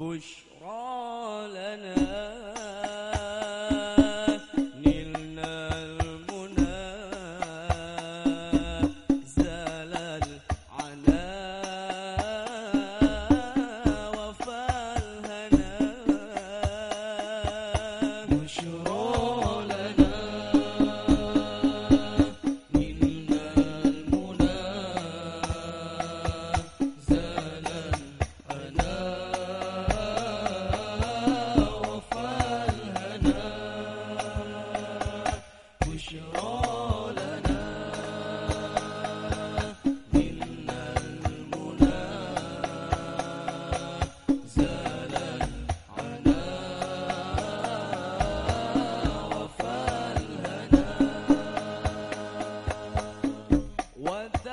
بشرى لنا.